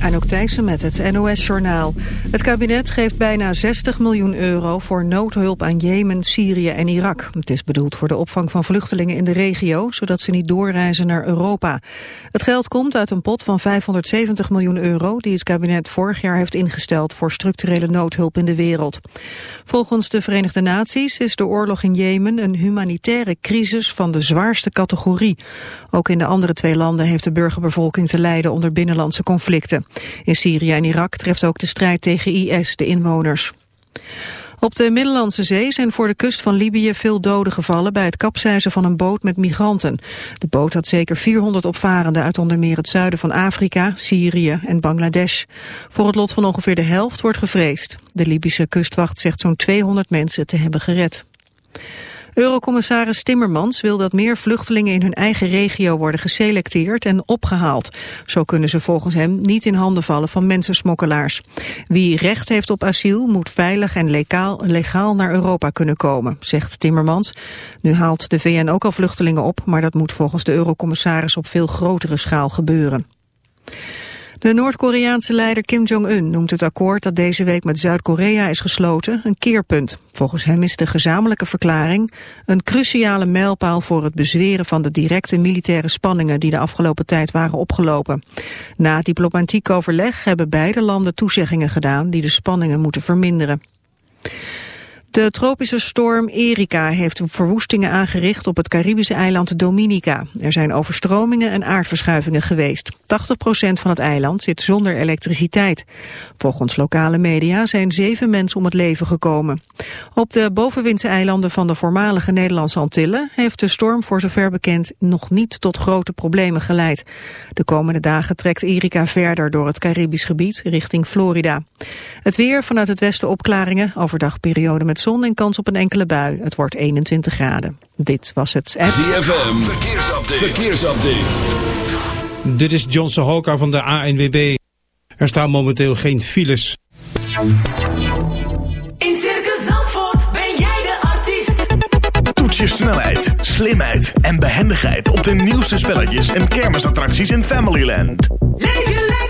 Anouk Thijssen met het NOS-journaal. Het kabinet geeft bijna 60 miljoen euro voor noodhulp aan Jemen, Syrië en Irak. Het is bedoeld voor de opvang van vluchtelingen in de regio, zodat ze niet doorreizen naar Europa. Het geld komt uit een pot van 570 miljoen euro... die het kabinet vorig jaar heeft ingesteld voor structurele noodhulp in de wereld. Volgens de Verenigde Naties is de oorlog in Jemen een humanitaire crisis van de zwaarste categorie. Ook in de andere twee landen heeft de burgerbevolking te lijden onder binnenlandse conflicten. In Syrië en Irak treft ook de strijd tegen IS de inwoners. Op de Middellandse Zee zijn voor de kust van Libië veel doden gevallen bij het kapseizen van een boot met migranten. De boot had zeker 400 opvarenden uit onder meer het zuiden van Afrika, Syrië en Bangladesh. Voor het lot van ongeveer de helft wordt gevreesd. De Libische kustwacht zegt zo'n 200 mensen te hebben gered. Eurocommissaris Timmermans wil dat meer vluchtelingen in hun eigen regio worden geselecteerd en opgehaald. Zo kunnen ze volgens hem niet in handen vallen van mensensmokkelaars. Wie recht heeft op asiel moet veilig en legaal, legaal naar Europa kunnen komen, zegt Timmermans. Nu haalt de VN ook al vluchtelingen op, maar dat moet volgens de eurocommissaris op veel grotere schaal gebeuren. De Noord-Koreaanse leider Kim Jong-un noemt het akkoord dat deze week met Zuid-Korea is gesloten een keerpunt. Volgens hem is de gezamenlijke verklaring een cruciale mijlpaal voor het bezweren van de directe militaire spanningen die de afgelopen tijd waren opgelopen. Na diplomatiek overleg hebben beide landen toezeggingen gedaan die de spanningen moeten verminderen. De tropische storm Erika heeft verwoestingen aangericht op het Caribische eiland Dominica. Er zijn overstromingen en aardverschuivingen geweest. 80% van het eiland zit zonder elektriciteit. Volgens lokale media zijn zeven mensen om het leven gekomen. Op de bovenwindse eilanden van de voormalige Nederlandse Antillen heeft de storm voor zover bekend nog niet tot grote problemen geleid. De komende dagen trekt Erika verder door het Caribisch gebied richting Florida. Het weer vanuit het westen opklaringen, overdag periode met zon en kans op een enkele bui. Het wordt 21 graden. Dit was het... ZFM, verkeersupdate. verkeersupdate. Dit is John Sohoka van de ANWB. Er staan momenteel geen files. In Circus Zandvoort ben jij de artiest. Toets je snelheid, slimheid en behendigheid op de nieuwste spelletjes en kermisattracties in Familyland. Leef je lekker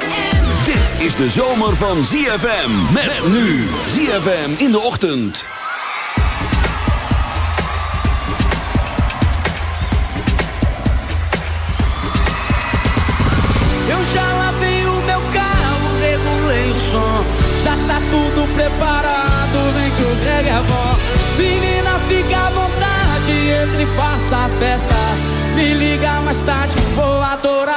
Is de zomer van ZFM. Met nu ZFM in de ochtend. Eu já lavei o meu carro, regulei o som. Já tá tudo preparado, vem que o Greg é bom. Menina, fica à vontade, entre e faça a festa. Me liga mais tarde, vou adorar,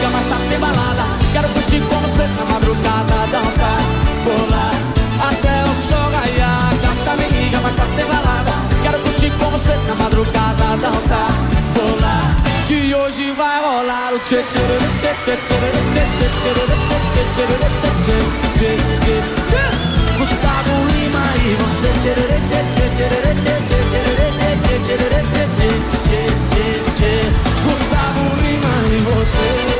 chega mais tarde tem balada. Quero curtir com você na madrugada, dançar, pular até o sol raiar. Gata me liga mas tá tem balada. Quero curtir com você na madrugada, dançar, pular que hoje vai rolar o tchê tchê tchê tchê tchê tchê tchê tchê tchê tchê tchê Gustavo Lima e você tchê tchê tchê tchê tchê tchê tchê tchê tchê tchê Gustavo Lima e você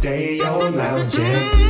day you're lounging.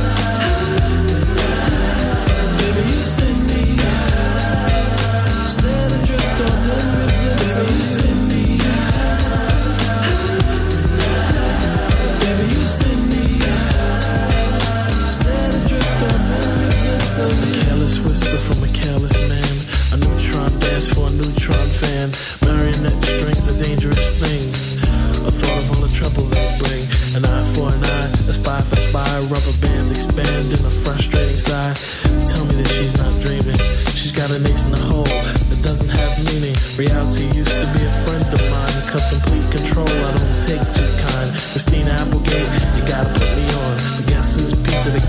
whisper from a careless man. A neutron dance for a neutron fan. Marionette strings are dangerous things. A thought of all the trouble they bring. An eye for an eye, a spy for spy. Rubber bands expand in a frustrating sigh. Tell me that she's not dreaming. She's got an ace in the hole that doesn't have meaning. Reality used to be a friend of mine. Cause complete control I don't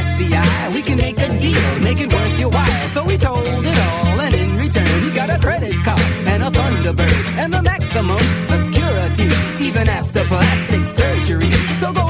FBI, we can make a deal, make it worth your while. So we told it all, and in return, he got a credit card and a Thunderbird and the maximum security, even after plastic surgery. So go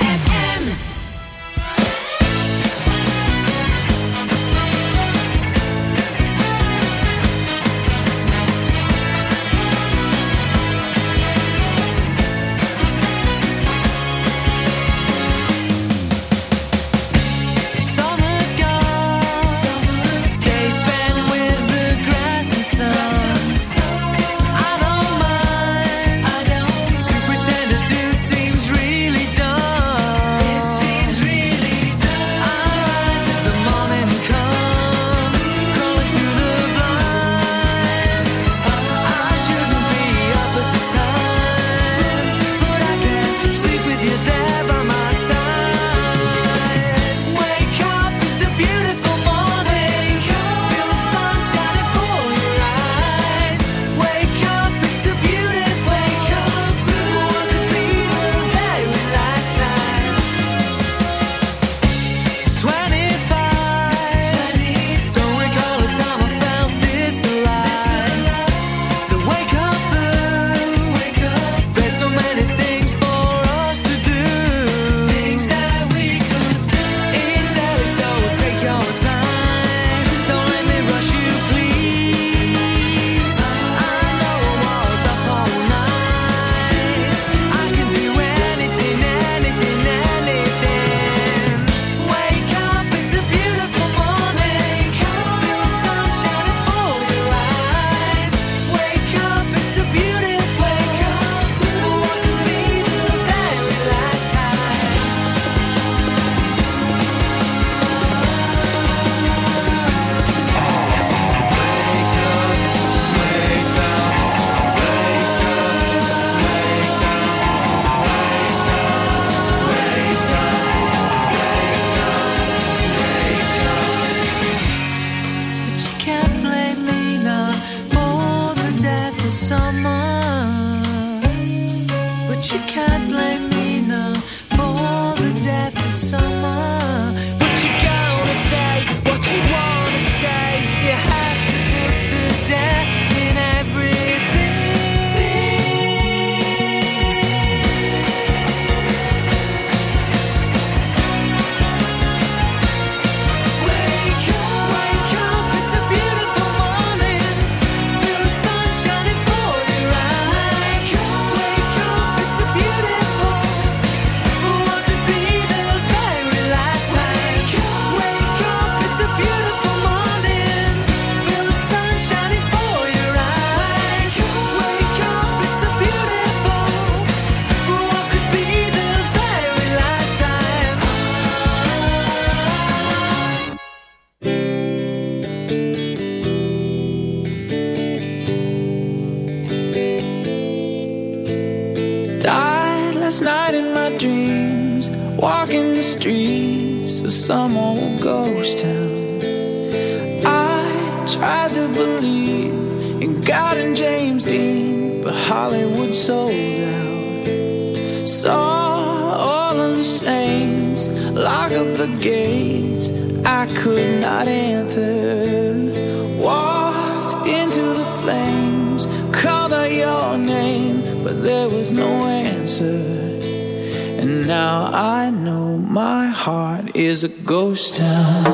Is a ghost town.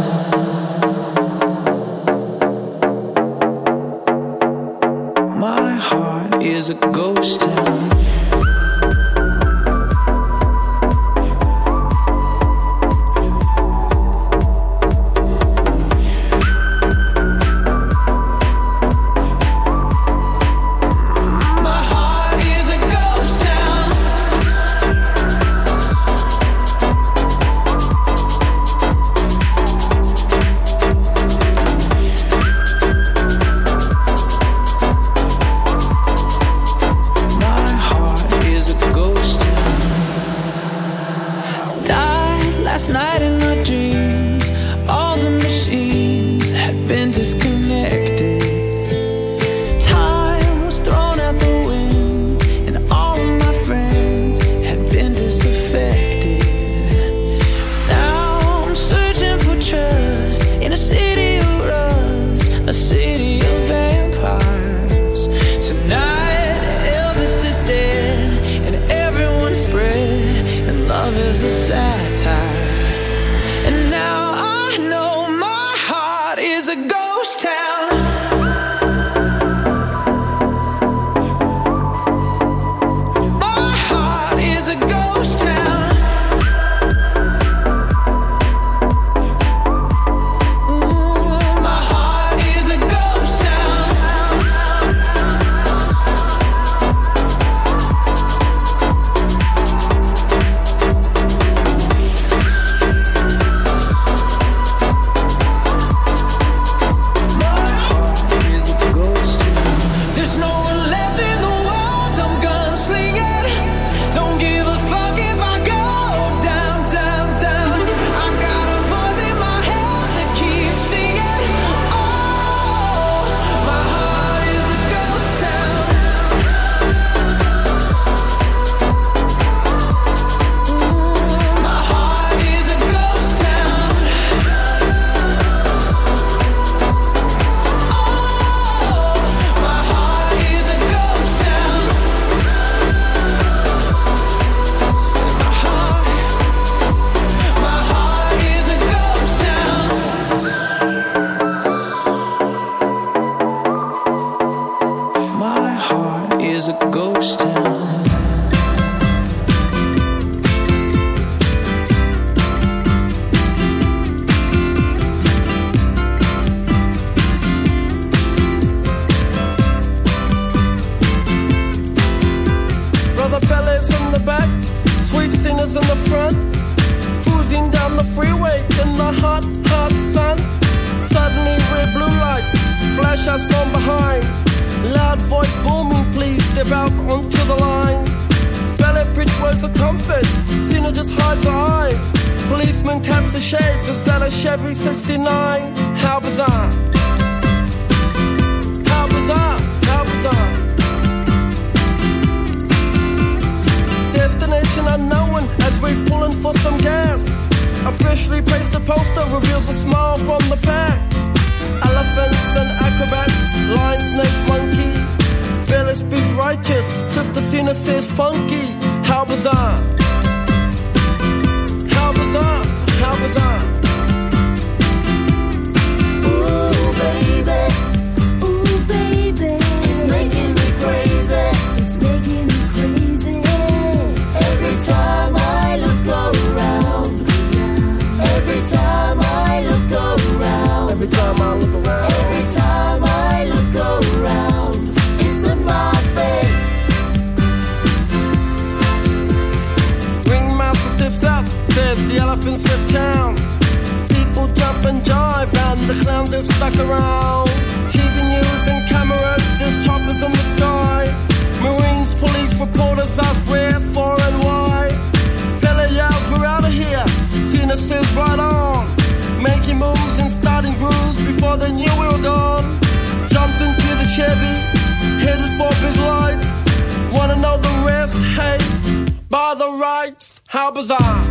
By the rights, how bizarre.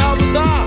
How bizarre,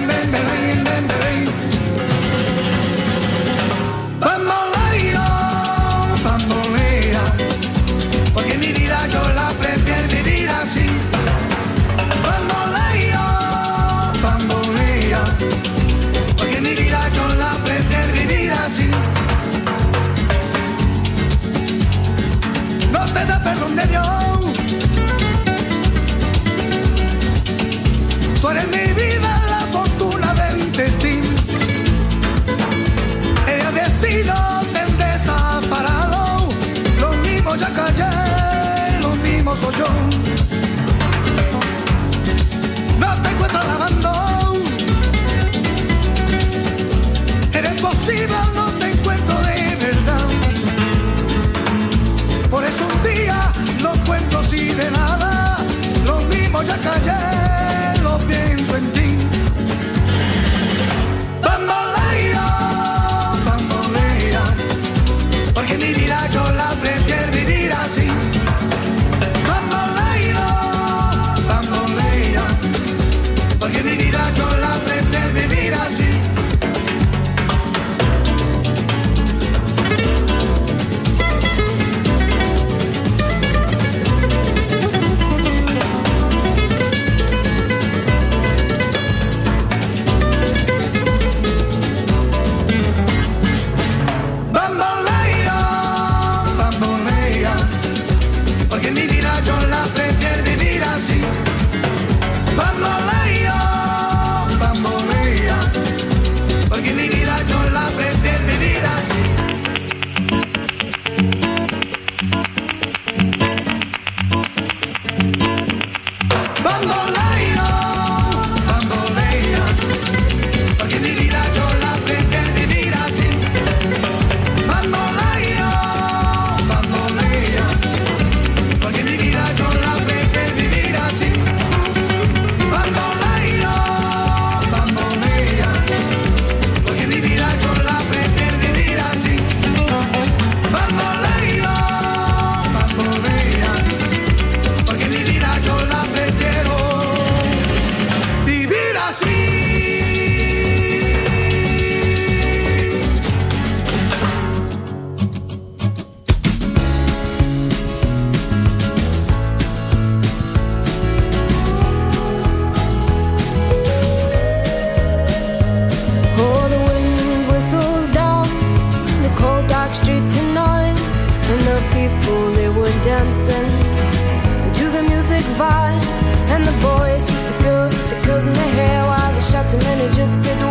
Just manager said